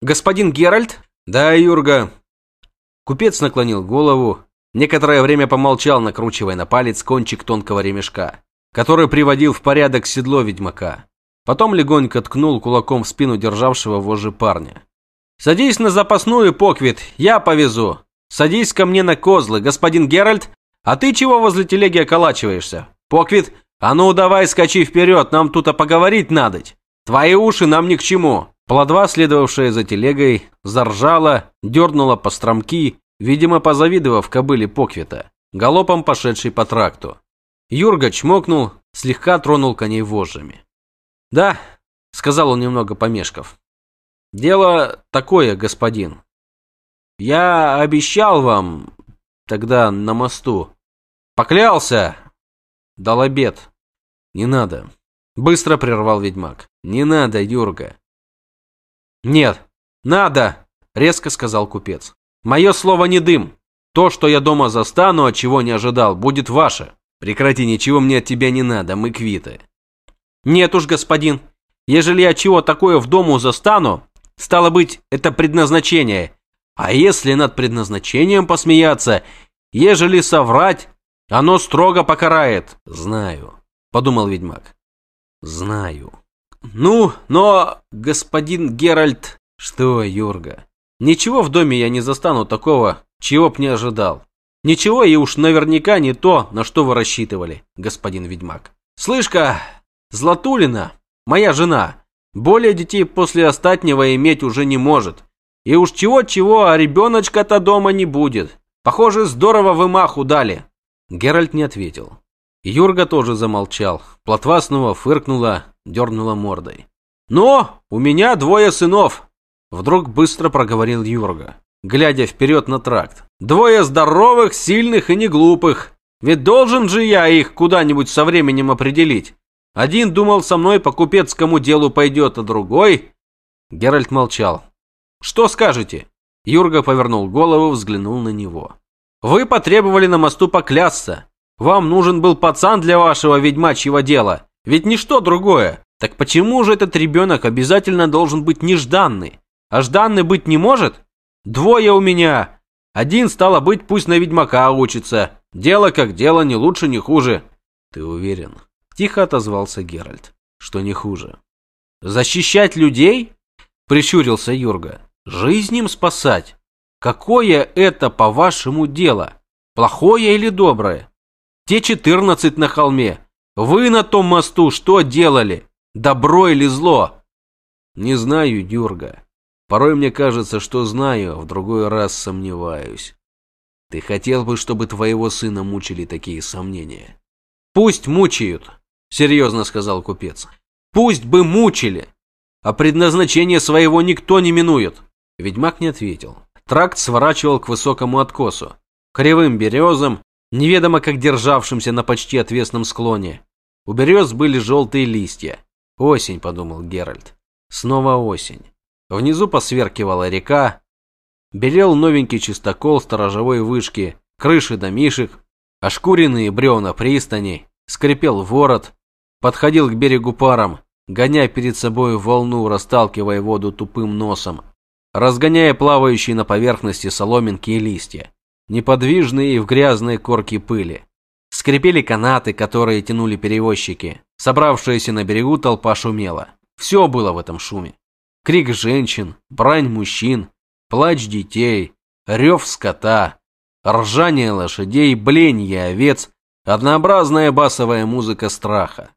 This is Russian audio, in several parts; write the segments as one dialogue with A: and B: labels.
A: господин Геральт?»
B: «Да, Юрга». Купец наклонил голову, некоторое время помолчал, накручивая на палец кончик тонкого ремешка, который приводил в порядок седло ведьмака. Потом легонько ткнул кулаком в спину державшего вожжи парня. «Садись на запасную, Поквит, я повезу. Садись ко мне на козлы, господин Геральт. А ты чего возле телеги околачиваешься? Поквит, а ну давай скачи вперед, нам тут поговорить надоть. Твои уши нам ни к чему». Плодва, следовавшая за телегой, заржала, дернула по стромки, видимо, позавидовав кобыле Поквита, галопом пошедшей по тракту. Юрга чмокнул, слегка тронул коней вожжами. «Да», — сказал он немного помешков. «Дело такое, господин. Я обещал вам тогда на мосту. Поклялся. Дал обед. Не надо». Быстро прервал ведьмак. «Не надо, Юрга». «Нет, надо», — резко сказал купец. «Мое слово не дым. То, что я дома застану, от чего не ожидал, будет ваше. Прекрати, ничего мне от тебя не надо, мы квиты». «Нет уж, господин. Ежели я чего такое в дому застану, стало быть, это предназначение. А если над предназначением посмеяться, ежели соврать, оно строго покарает». «Знаю», — подумал ведьмак. «Знаю». «Ну, но, господин Геральт...» «Что, Юрга? Ничего в доме я не застану такого, чего б не ожидал. Ничего и уж наверняка не то, на что вы рассчитывали, господин ведьмак. Слышка, Златулина, моя жена, более детей после остатнего иметь уже не может. И уж чего-чего, а ребеночка-то дома не будет. Похоже, здорово вы маху дали». Геральт не ответил. Юрга тоже замолчал. Плотва снова фыркнула, дернула мордой. «Но у меня двое сынов!» Вдруг быстро проговорил Юрга, глядя вперед на тракт. «Двое здоровых, сильных и не глупых. Ведь должен же я их куда-нибудь со временем определить. Один думал со мной по купецкому делу пойдет, а другой...» Геральт молчал. «Что скажете?» Юрга повернул голову, взглянул на него. «Вы потребовали на мосту поклясться. Вам нужен был пацан для вашего ведьмачьего дела. Ведь ничто другое. Так почему же этот ребенок обязательно должен быть нежданный? А жданный быть не может? Двое у меня. Один, стало быть, пусть на ведьмака учится. Дело как дело, не лучше, не хуже. Ты уверен? Тихо отозвался Геральт. Что не хуже. Защищать людей? Прищурился Юрга. Жизнь им спасать? Какое это, по-вашему, дело? Плохое или доброе? Те четырнадцать на холме. Вы на том мосту что делали? Добро или зло? Не знаю, Дюрга. Порой мне кажется, что знаю, а в другой раз сомневаюсь. Ты хотел бы, чтобы твоего сына мучили такие сомнения? Пусть мучают, серьезно сказал купец. Пусть бы мучили. А предназначение своего никто не минует. Ведьмак не ответил. Тракт сворачивал к высокому откосу. Кривым березам, неведомо как державшимся на почти отвесном склоне. У берез были желтые листья. Осень, подумал Геральт. Снова осень. Внизу посверкивала река, белел новенький чистокол сторожевой вышки, крыши домишек, ошкуренные бревна пристани, скрипел ворот, подходил к берегу паром, гоняя перед собой волну, расталкивая воду тупым носом, разгоняя плавающие на поверхности соломинки и листья, неподвижные и в грязной корке пыли. Скрипели канаты, которые тянули перевозчики. Собравшаяся на берегу толпа шумела. Все было в этом шуме. Крик женщин, брань мужчин, плач детей, рев скота, ржание лошадей, бленье овец, однообразная басовая музыка страха.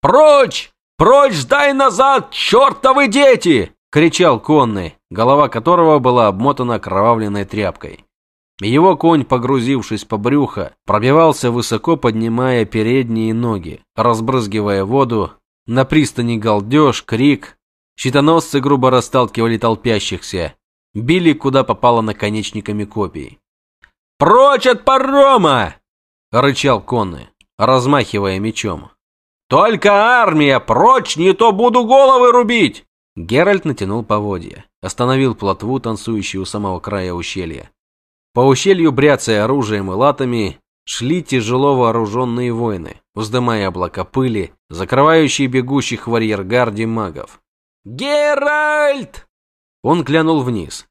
B: «Прочь! Прочь, дай назад, чертовы дети!» — кричал конный, голова которого была обмотана кровавленной тряпкой. Его конь, погрузившись по брюхо, пробивался высоко, поднимая передние ноги, разбрызгивая воду. На пристани галдеж, крик, Щитоносцы грубо расталкивали толпящихся, били куда попало наконечниками копий. «Прочь от парома!» — рычал конный, размахивая мечом. «Только армия! Прочь, не то буду головы рубить!» Геральт натянул поводья, остановил плотву, танцующую у самого края ущелья. По ущелью, бряцая оружием и латами, шли тяжело вооруженные воины, вздымая облака пыли, закрывающие бегущих в арьергарде магов. «Геральт!» Он глянул вниз.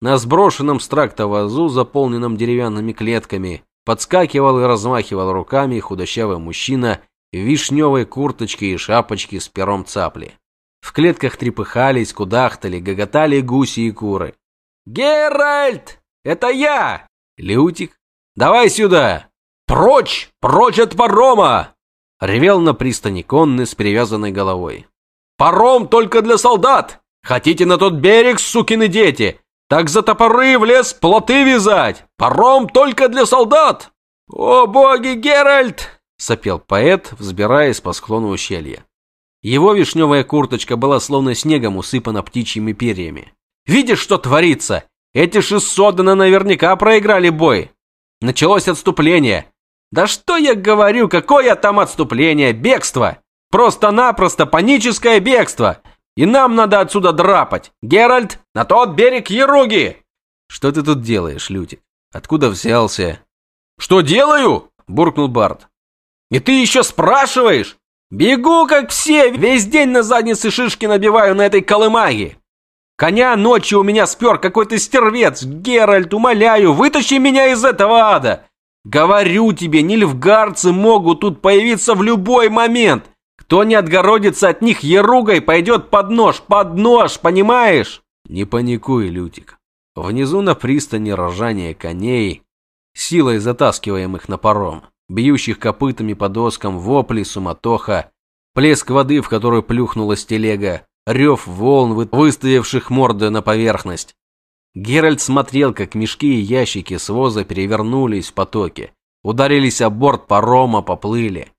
B: На сброшенном с тракта вазу, заполненном деревянными клетками, подскакивал и размахивал руками худощавый мужчина в вишневой курточке и шапочке с пером цапли. В клетках трепыхались, кудахтали, гоготали гуси и куры. «Геральт! Это я!» «Лютик, давай сюда!» «Прочь! Прочь от парома!» Ревел на пристани конный с перевязанной головой. «Паром только для солдат! Хотите на тот берег, сукины дети? Так за топоры в лес плоты вязать! Паром только для солдат!» «О боги, Геральт!» — сопел поэт, взбираясь по склону ущелья. Его вишневая курточка была словно снегом усыпана птичьими перьями. «Видишь, что творится? Эти шестсотаны наверняка проиграли бой. Началось отступление. Да что я говорю, какое там отступление? Бегство! Просто-напросто паническое бегство! И нам надо отсюда драпать! Геральт, на тот берег Еруги!» «Что ты тут делаешь, Лютик? Откуда взялся?» «Что делаю?» – буркнул Барт. «И ты еще спрашиваешь? Бегу, как все, весь день на заднице шишки набиваю на этой колымаге. Коня ночью у меня спер какой-то стервец. Геральт, умоляю, вытащи меня из этого ада. Говорю тебе, нильфгарцы могут тут появиться в любой момент. Кто не отгородится от них еругой, пойдет под нож, под нож, понимаешь? Не паникуй, Лютик. Внизу на пристани ржание коней, силой затаскиваемых на паром, бьющих копытами по доскам, вопли, суматоха, плеск воды, в которую плюхнулась телега, рев волн, выставивших морды на поверхность. Геральт смотрел, как мешки и ящики с воза перевернулись в потоке, ударились о борт парома, поплыли.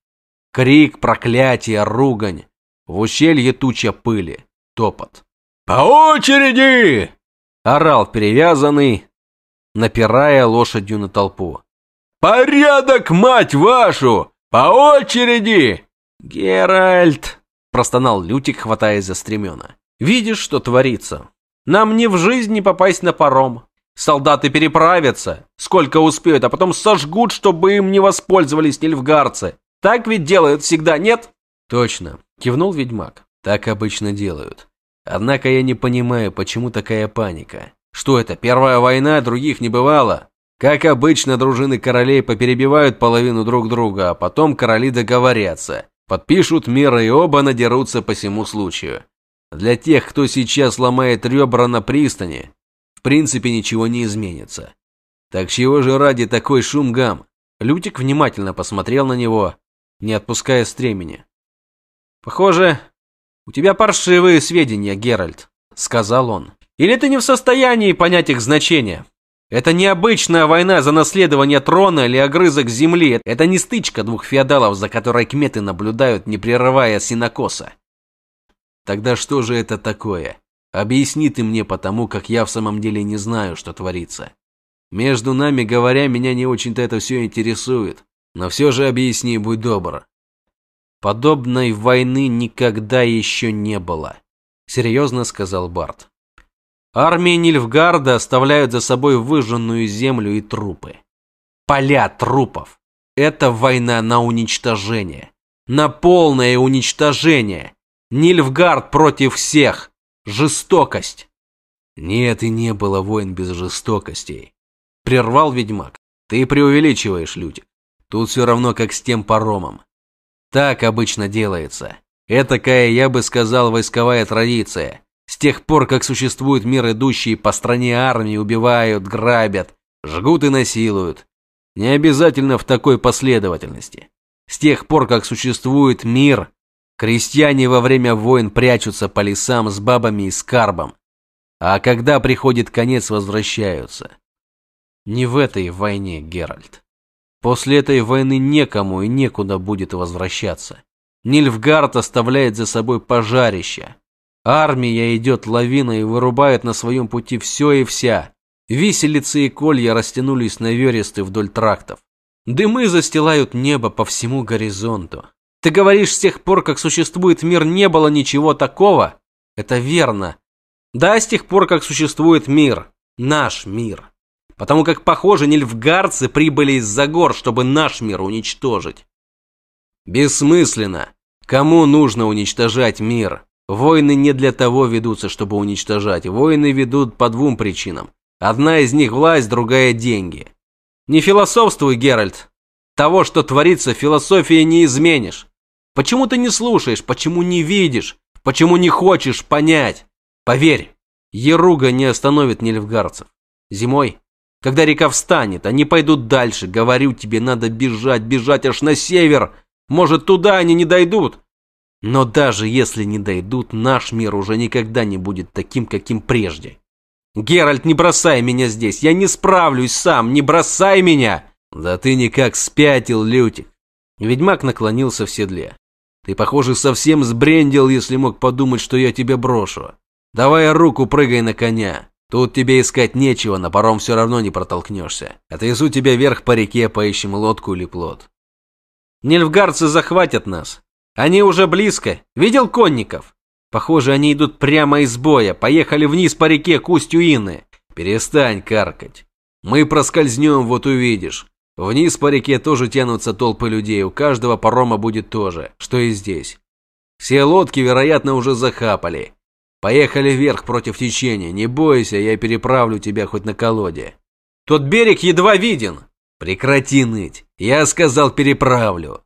B: Крик, проклятие, ругань. В ущелье туча пыли, топот. «По очереди!» – орал перевязанный, напирая лошадью на толпу. «Порядок, мать вашу! По очереди!» «Геральт!» – простонал Лютик, хватаясь за стремена. «Видишь, что творится? Нам не в жизни попасть на паром. Солдаты переправятся, сколько успеют, а потом сожгут, чтобы им не воспользовались нильфгарцы. Так ведь делают всегда, нет? Точно, кивнул ведьмак. Так обычно делают. Однако я не понимаю, почему такая паника. Что это, первая война, других не бывало? Как обычно, дружины королей поперебивают половину друг друга, а потом короли договорятся, подпишут мир и оба надерутся по всему случаю. Для тех, кто сейчас ломает ребра на пристани, в принципе ничего не изменится. Так чего же ради такой шум гам? Лютик внимательно посмотрел на него, не отпуская стремени. «Похоже, у тебя паршивые сведения, Геральт», — сказал он. «Или ты не в состоянии понять их значение? Это не обычная война за наследование трона или огрызок земли. Это не стычка двух феодалов, за которой кметы наблюдают, не прерывая синокоса. Тогда что же это такое? Объясни ты мне потому, как я в самом деле не знаю, что творится. Между нами говоря, меня не очень-то это все интересует. Но все же объясни, будь добр. Подобной войны никогда еще не было, серьезно сказал Барт. Армии Нильфгарда оставляют за собой выжженную землю и трупы. Поля трупов. Это война на уничтожение. На полное уничтожение. Нильфгард против всех. Жестокость. Нет и не было войн без жестокостей. Прервал ведьмак. Ты преувеличиваешь, люди. Тут все равно, как с тем паромом. Так обычно делается. Этакая, я бы сказал, войсковая традиция. С тех пор, как существует мир, идущий по стране армии, убивают, грабят, жгут и насилуют. Не обязательно в такой последовательности. С тех пор, как существует мир, Крестьяне во время войн прячутся по лесам с бабами и скарбом, а когда приходит конец, возвращаются. Не в этой войне, Геральт. После этой войны некому и некуда будет возвращаться. Нильфгард оставляет за собой пожарище. Армия идет лавиной и вырубает на своем пути все и вся. Виселицы и колья растянулись на вересты вдоль трактов. Дымы застилают небо по всему горизонту. Ты говоришь, с тех пор, как существует мир, не было ничего такого? Это верно. Да, с тех пор, как существует мир. Наш мир. Потому как, похоже, нильфгарцы прибыли из-за гор, чтобы наш мир уничтожить. Бессмысленно. Кому нужно уничтожать мир? Войны не для того ведутся, чтобы уничтожать. Войны ведут по двум причинам. Одна из них власть, другая деньги. Не философствуй, Геральт. Того, что творится, философии не изменишь. Почему ты не слушаешь? Почему не видишь? Почему не хочешь понять? Поверь, Еруга не остановит нильфгарцев. Зимой, когда река встанет, они пойдут дальше. Говорю тебе, надо бежать, бежать аж на север. Может, туда они не дойдут. Но даже если не дойдут, наш мир уже никогда не будет таким, каким прежде. Геральт, не бросай меня здесь, я не справлюсь сам, не бросай меня! Да ты никак спятил, Лютик. Ведьмак наклонился в седле. Ты, похоже, совсем сбрендил, если мог подумать, что я тебя брошу. Давай руку, прыгай на коня. Тут тебе искать нечего, на паром все равно не протолкнешься. Отвезу тебя вверх по реке, поищем лодку или плот. Нильфгарцы захватят нас. Они уже близко. Видел конников? Похоже, они идут прямо из боя. Поехали вниз по реке к устью Инны. Перестань каркать. Мы проскользнем, вот увидишь. Вниз по реке тоже тянутся толпы людей. У каждого парома будет тоже, что и здесь. Все лодки, вероятно, уже захапали. Поехали вверх против течения. Не бойся, я переправлю тебя хоть на колоде. Тот берег едва виден. Прекрати ныть. Я сказал, переправлю.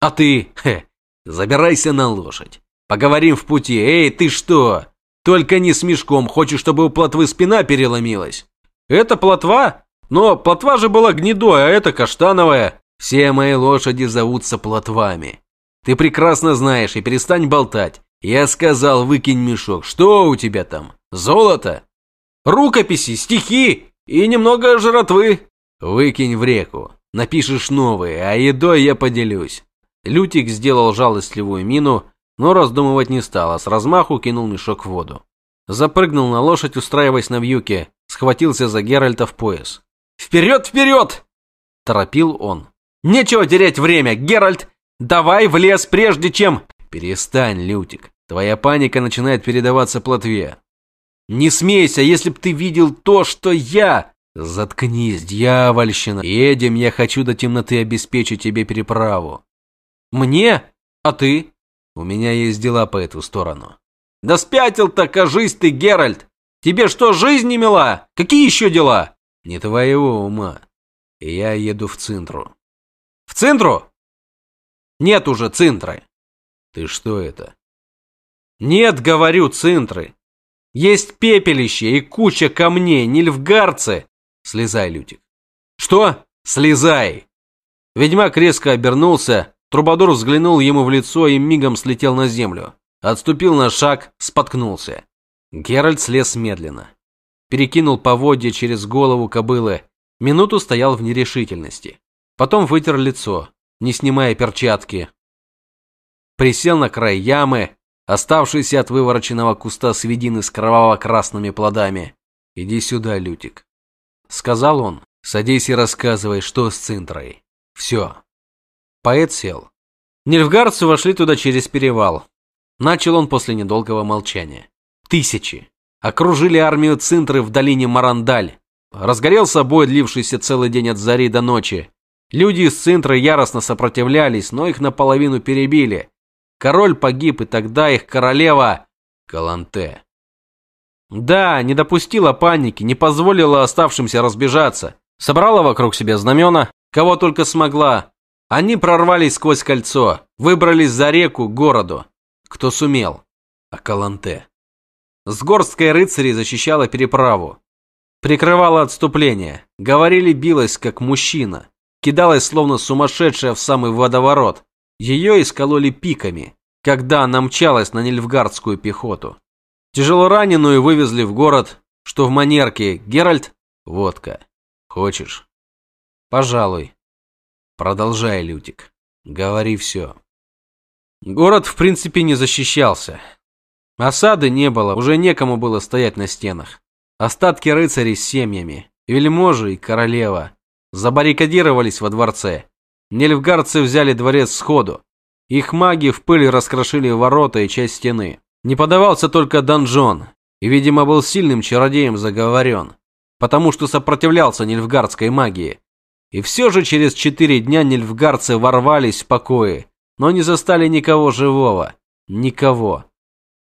B: А ты, хе, забирайся на лошадь. Поговорим в пути. Эй, ты что? Только не с мешком. Хочешь, чтобы у плотвы спина переломилась? Это плотва? Но плотва же была гнедой, а это каштановая. Все мои лошади зовутся плотвами. Ты прекрасно знаешь и перестань болтать. Я сказал, выкинь мешок. Что у тебя там? Золото? Рукописи, стихи и немного жратвы. Выкинь в реку. Напишешь новые, а едой я поделюсь. Лютик сделал жалостливую мину, но раздумывать не стал, а с размаху кинул мешок в воду. Запрыгнул на лошадь, устраиваясь на вьюке, схватился за Геральта в пояс. «Вперед, вперед!» – торопил он. «Нечего терять время, Геральт! Давай в лес, прежде чем...» «Перестань, Лютик. Твоя паника начинает передаваться плотве. Не смейся, если б ты видел то, что я... Заткнись, дьявольщина. Едем, я хочу до темноты обеспечить тебе переправу. Мне? А ты? У меня есть дела по эту сторону. Да спятил-то, кажись ты, Геральт. Тебе что, жизнь не мила? Какие еще дела? Не твоего ума. Я еду в Цинтру. В Цинтру? Нет уже Цинтры. Ты что это? Нет, говорю, цинтры. Есть пепелище и куча камней, нильфгарцы. Слезай, Лютик. Что? Слезай. Ведьмак резко обернулся, Трубадур взглянул ему в лицо и мигом слетел на землю. Отступил на шаг, споткнулся. Геральт слез медленно. Перекинул поводья через голову кобылы. Минуту стоял в нерешительности. Потом вытер лицо, не снимая перчатки. Присел на край ямы, оставшийся от вывороченного куста свидины с кроваво-красными плодами. «Иди сюда, Лютик», — сказал он. «Садись и рассказывай, что с Цинтрой. Все». Поэт сел. Нильфгардцы вошли туда через перевал. Начал он после недолгого молчания. Тысячи. Окружили армию Цинтры в долине Марандаль. Разгорелся бой, длившийся целый день от зари до ночи. Люди из Цинтры яростно сопротивлялись, но их наполовину перебили. Король погиб, и тогда их королева Каланте. Да, не допустила паники, не позволила оставшимся разбежаться. Собрала вокруг себя знамена, кого только смогла. Они прорвались сквозь кольцо, выбрались за реку к городу. Кто сумел. А Каланте. С горсткой рыцарей защищала переправу. Прикрывала отступление. Говорили, билась как мужчина. Кидалась словно сумасшедшая в самый водоворот. Ее искололи пиками, когда она мчалась на нильфгардскую пехоту. Тяжело раненую вывезли в город, что в манерке Геральт водка. Хочешь? Пожалуй. Продолжай, Лютик. Говори все. Город, в принципе, не защищался. Осады не было, уже некому было стоять на стенах. Остатки рыцарей с семьями, вельможи и королева забаррикадировались во дворце. Нельфгардцы взяли дворец сходу. Их маги в пыли раскрошили ворота и часть стены. Не подавался только донжон, и, видимо, был сильным чародеем заговорен, потому что сопротивлялся нильфгардской магии. И все же через четыре дня нильфгардцы ворвались в покои, но не застали никого живого. Никого.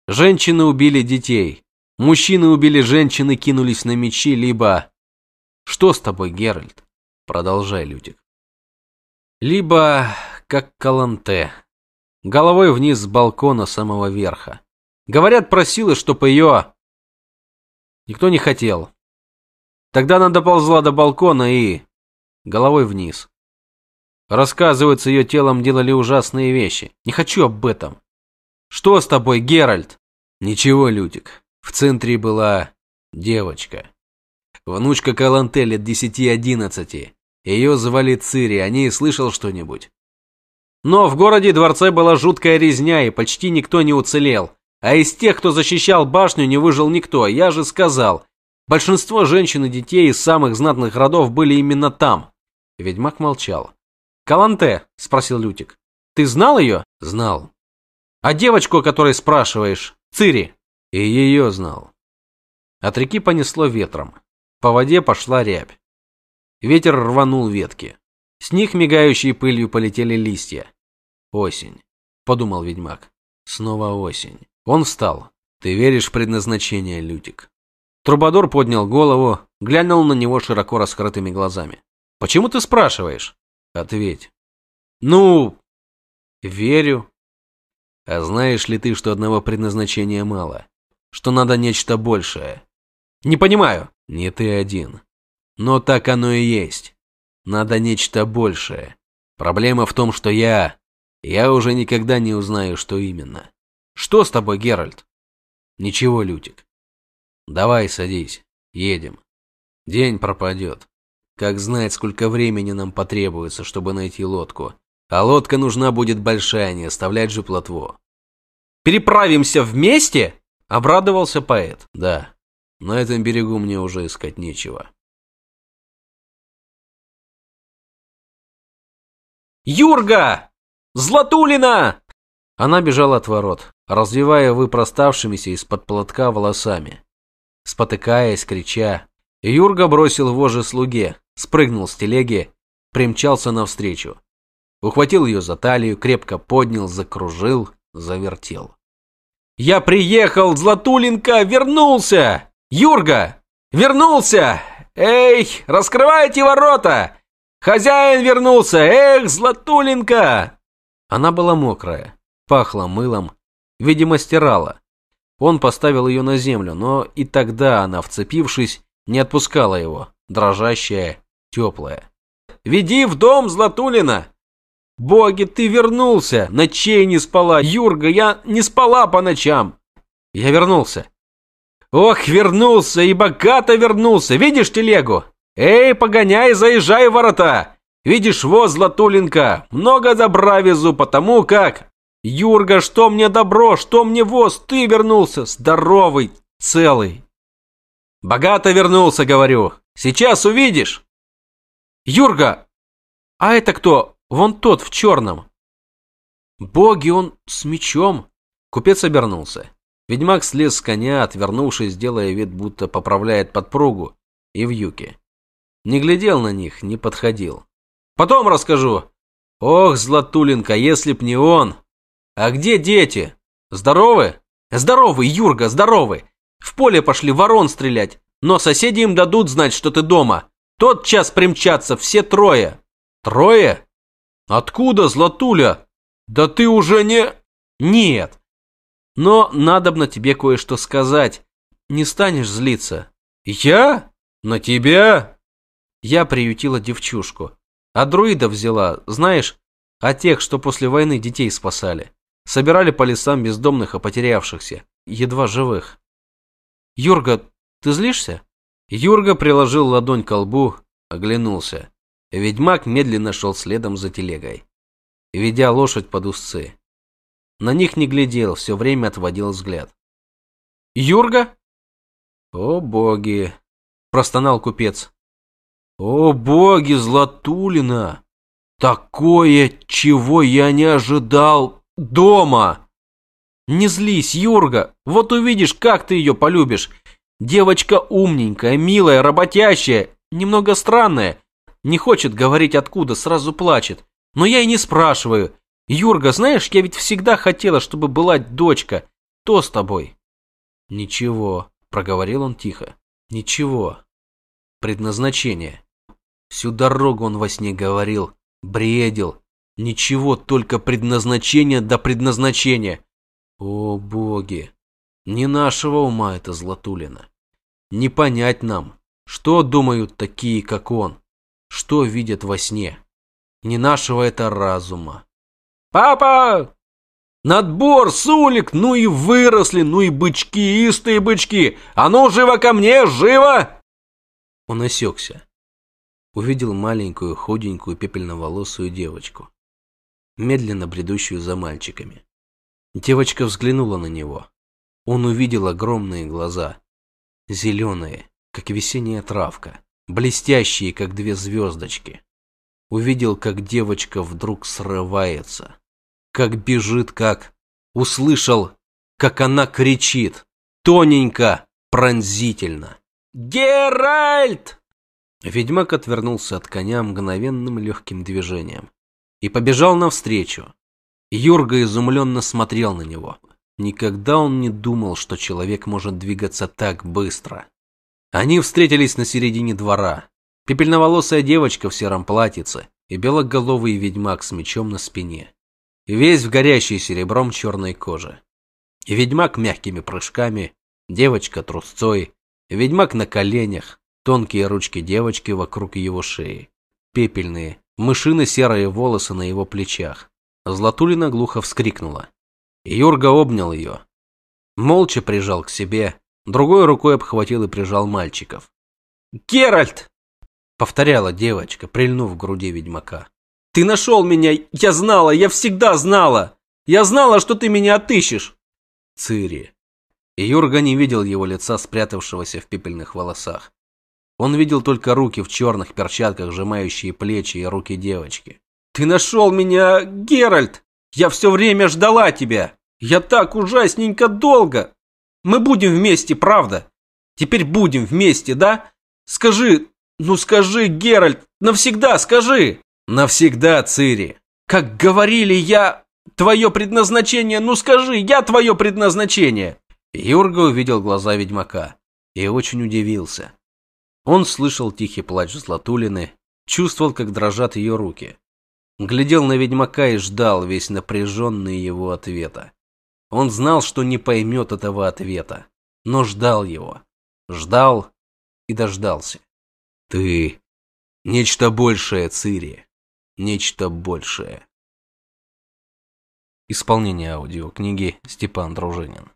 B: Женщины убили детей. Мужчины убили женщин и кинулись на мечи, либо... Что с тобой, Геральт? Продолжай, Лютик. Либо, как Каланте, головой вниз с балкона самого верха. Говорят, просила, чтоб ее... Никто не хотел. Тогда она доползла до балкона и... Головой вниз. Рассказывают, с ее телом делали ужасные вещи. Не хочу об этом. Что с тобой, Геральт? Ничего, Лютик. В центре была девочка. Внучка Каланте лет десяти-одиннадцати. Ее звали Цири, о ней слышал что-нибудь? Но в городе дворце была жуткая резня, и почти никто не уцелел. А из тех, кто защищал башню, не выжил никто. Я же сказал, большинство женщин и детей из самых знатных родов были именно там. Ведьмак молчал. «Каланте?» – спросил Лютик. «Ты знал ее?» «Знал». «А девочку, о которой спрашиваешь? Цири?» «И ее знал». От реки понесло ветром. По воде пошла рябь. Ветер рванул ветки. С них мигающей пылью полетели листья. «Осень», – подумал ведьмак. «Снова осень». Он встал. «Ты веришь в предназначение, Лютик?» Трубадор поднял голову, глянул на него широко раскрытыми глазами. «Почему ты спрашиваешь?» Ответь. Ну, верю. А знаешь ли ты, что одного предназначения мало? Что надо нечто большее? Не понимаю. Не ты один. Но так оно и есть. Надо нечто большее. Проблема в том, что я... Я уже никогда не узнаю, что именно. Что с тобой, Геральт? Ничего, Лютик. Давай садись. Едем. День пропадет. Как знать, сколько времени нам потребуется, чтобы найти лодку. А лодка нужна будет большая, не оставлять же плотву. «Переправимся вместе?» – обрадовался поэт. «Да, на этом берегу мне уже искать нечего». «Юрга! Златулина!» Она бежала от ворот, развивая выпроставшимися из-под платка волосами. Спотыкаясь, крича, Юрга бросил вожжи слуге, спрыгнул с телеги, примчался навстречу. Ухватил ее за талию, крепко поднял, закружил, завертел. «Я приехал, Златуленька, вернулся! Юрга, вернулся! Эй, раскрывайте ворота! Хозяин вернулся! Эх, Златуленька!» Она была мокрая, пахла мылом, видимо, стирала. Он поставил ее на землю, но и тогда она, вцепившись, не отпускала его, дрожащая, теплая. «Веди в дом, Златулина!» «Боги, ты вернулся! Ночей не спала! Юрга, я не спала по ночам!» «Я вернулся!» «Ох, вернулся и богато вернулся! Видишь телегу? Эй, погоняй, заезжай в ворота! Видишь, воз, Златулинка, много добра везу, потому как...» «Юрга, что мне добро, что мне воз? Ты вернулся, здоровый, целый!» «Богато вернулся, говорю! Сейчас увидишь!» Юрга! А это кто? Вон тот в черном. Боги, он с мечом. Купец обернулся. Ведьмак слез с коня, отвернувшись, делая вид, будто поправляет подпругу, и в юке. Не глядел на них, не подходил. Потом расскажу. Ох, Златулинка, если б не он. А где дети? Здоровы? Здоровы, Юрга, здоровы. В поле пошли ворон стрелять, но соседи им дадут знать, что ты дома. Тот час примчатся все трое. Трое? Откуда, Златуля? Да ты уже не... Нет. Но надобно тебе кое-что сказать. Не станешь злиться. Я? На тебя? Я приютила девчушку. А друида взяла, знаешь, а тех, что после войны детей спасали. Собирали по лесам бездомных и потерявшихся, едва живых. Юрга, ты злишься? Юрга приложил ладонь к лбу, оглянулся. Ведьмак медленно шел следом за телегой, ведя лошадь под узцы. На них не глядел, все время отводил взгляд. «Юрга?» «О боги!» – простонал купец. «О боги, Златулина! Такое, чего я не ожидал дома!» «Не злись, Юрга, вот увидишь, как ты ее полюбишь. Девочка умненькая, милая, работящая, немного странная. Не хочет говорить откуда, сразу плачет. Но я и не спрашиваю. Юрга, знаешь, я ведь всегда хотела, чтобы была дочка. Что с тобой?» «Ничего», — проговорил он тихо. «Ничего. Предназначение. Всю дорогу он во сне говорил, бредил. Ничего, только предназначение до предназначения. О, боги! Не нашего ума это Златулина. Не понять нам, что думают такие, как он, что видят во сне. Не нашего это разума. «Папа! Надбор, сулик, ну и выросли, ну и бычки, истые бычки! А ну, живо ко мне, живо!» Он осекся. Увидел маленькую, худенькую, пепельноволосую девочку, медленно бредущую за мальчиками. Девочка взглянула на него. Он увидел огромные глаза, зеленые, как весенняя травка, блестящие, как две звездочки. Увидел, как девочка вдруг срывается, как бежит, как... Услышал, как она кричит, тоненько, пронзительно. «Геральт!» Ведьмак отвернулся от коня мгновенным легким движением и побежал навстречу. Юрга изумленно смотрел на него. Никогда он не думал, что человек может двигаться так быстро. Они встретились на середине двора. Пепельноволосая девочка в сером платьице и белоголовый ведьмак с мечом на спине. Весь в горящей серебром черной кожи. Ведьмак мягкими прыжками, девочка трусцой, ведьмак на коленях, тонкие ручки девочки вокруг его шеи, пепельные, мышино-серые волосы на его плечах. Златулина глухо вскрикнула. Юрга обнял ее. Молча прижал к себе, Другой рукой обхватил и прижал мальчиков. «Геральт!» — повторяла девочка, прильнув к груди ведьмака. «Ты нашел меня! Я знала! Я всегда знала! Я знала, что ты меня отыщешь!» Цири. И Юрга не видел его лица, спрятавшегося в пепельных волосах. Он видел только руки в черных перчатках, сжимающие плечи и руки девочки. «Ты нашел меня, Геральт! Я все время ждала тебя! Я так ужасненько долго! Мы будем вместе, правда? Теперь будем вместе, да? Скажи, ну скажи, Геральт, навсегда скажи. Навсегда, Цири. Как говорили, я твое предназначение, ну скажи, я твое предназначение. Юрга увидел глаза ведьмака и очень удивился. Он слышал тихий плач Златулины, чувствовал, как дрожат ее руки. Глядел на ведьмака и ждал весь напряженный его ответа. Он знал, что не поймет этого ответа, но ждал его. Ждал и дождался. Ты нечто большее, Цири. Нечто большее. Исполнение аудиокниги Степан Дружинин.